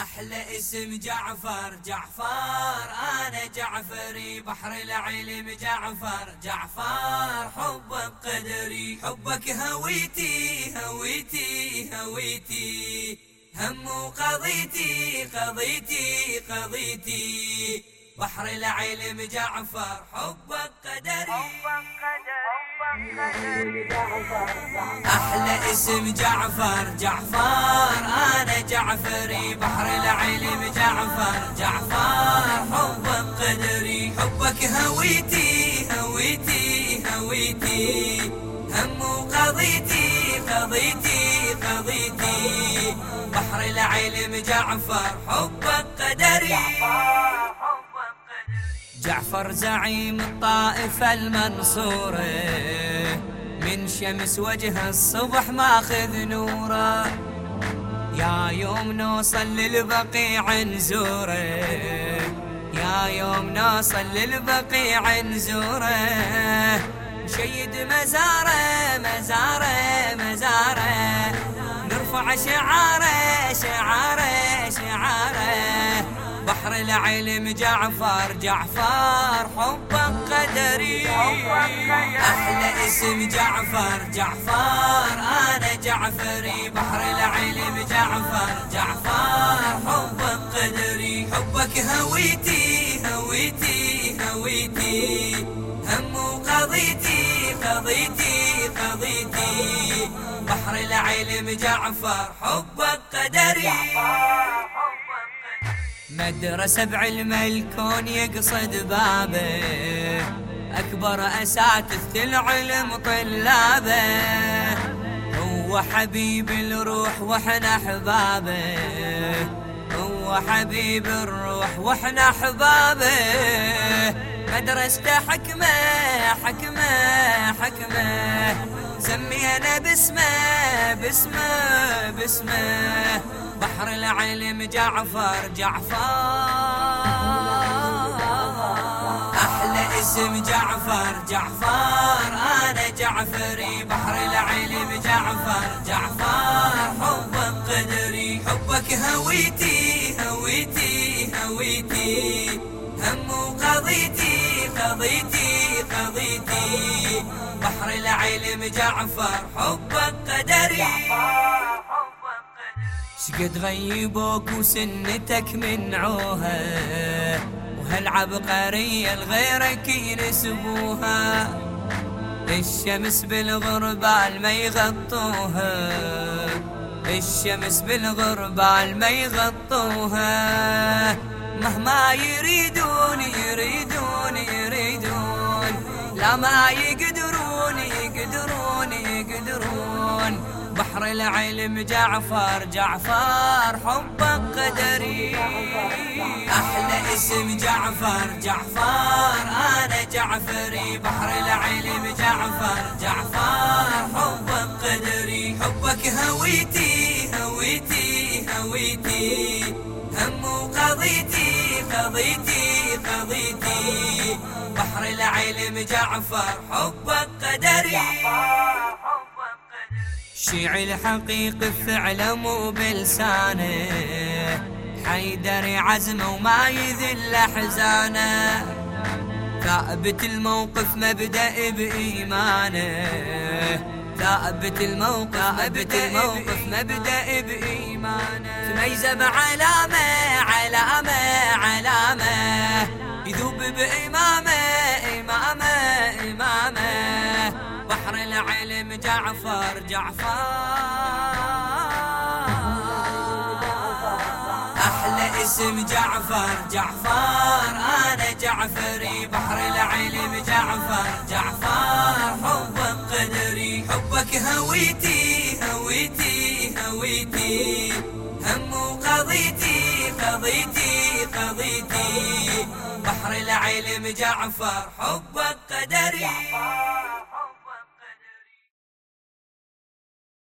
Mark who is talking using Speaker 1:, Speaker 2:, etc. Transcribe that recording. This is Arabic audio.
Speaker 1: أحلى اسم جعفر. جعفر أنا جعفري بحر العلم جعفر. جعفر حبك قدري حبك هويتي هويتي هويتي. هم قضيتي قضيتي قضيتي. بحر العلم جعفر حبك قدري أحلى اسم جعفر جعفر أنا جعفري بحر العلم جعفر جعفر حبك قدري حبك هويتي هويتي هويتي هم قضيتي قضيتي قضيتي. بحر العلم جعفر حبك قدري. جعفر زعيم الطائفة المنصورة من شمس وجه الصبح ماخذ نوره. يا يوم نوصل للبقيع نزوره. يا يوم نوصل للبقيع نزوره. نشيد مزاره مزاره مزاره. نرفع شعاره شعاره شعاره. العلم جعفر جعفر حبك قدري. أحلى اسم جعفر جعفر أنا جعفري. بحر العلم جعفر جعفر حبك قدري. حبك هويتي هويتي هويتي. هم قضيتي قضيتي قضيتي. بحر العلم جعفر حبك قدري. مدرسة بعلم الكون يقصد بابه. أكبر أساتذة العلم طلابه. هو حبيب الروح وإحنا أحبابه. هو حبيب الروح وإحنا أحبابه. مدرسته حكمة حكمة حكمة. سمينا باسمه باسمه باسمه. بحر العلم جعفر جعفر. أحلى اسم جعفر جعفر. أنا جعفري بحر العلم جعفر جعفر. حبك قدري حبك هويتي هويتي هويتي. هم قضيتي. قضيتي قضيتي. بحر العلم جعفر حبك قدري شقد غيبوك وسنتك من عوها. وهالعبقرية لغيرك ينسبوها الشمس بالغربال ما يغطوها. الشمس بالغربال ما يغطوها. مهما يريدون يريدون ما يقدرون يقدرون يقدرون. بحر العلم جعفر جعفر حبك قدري أحلى اسم جعفر جعفر أنا جعفري بحر العلم جعفر جعفر حبك قدري حبك هويتي هويتي هويتي. هم قضيتي قضيتي قضيتي. العلم جعفر حبك قدري شيع الحقيقي فعله مو بلسانه حيدر عزمه وما يذل أحزانه. ثابت الموقف مبدأ بإيمانه ثابت الموقف ثابت الموقف مبدأ بإيمانه. تميزه بعلامة علامة علامة يذوب بإمامه. جعفر جعفر. أحلى اسم جعفر جعفر. أنا جعفري بحر العلم جعفر جعفر حبك قدري. حبك هويتي هويتي هويتي. هم قضيتي قضيتي قضيتي. بحر العلم جعفر حبك قدري.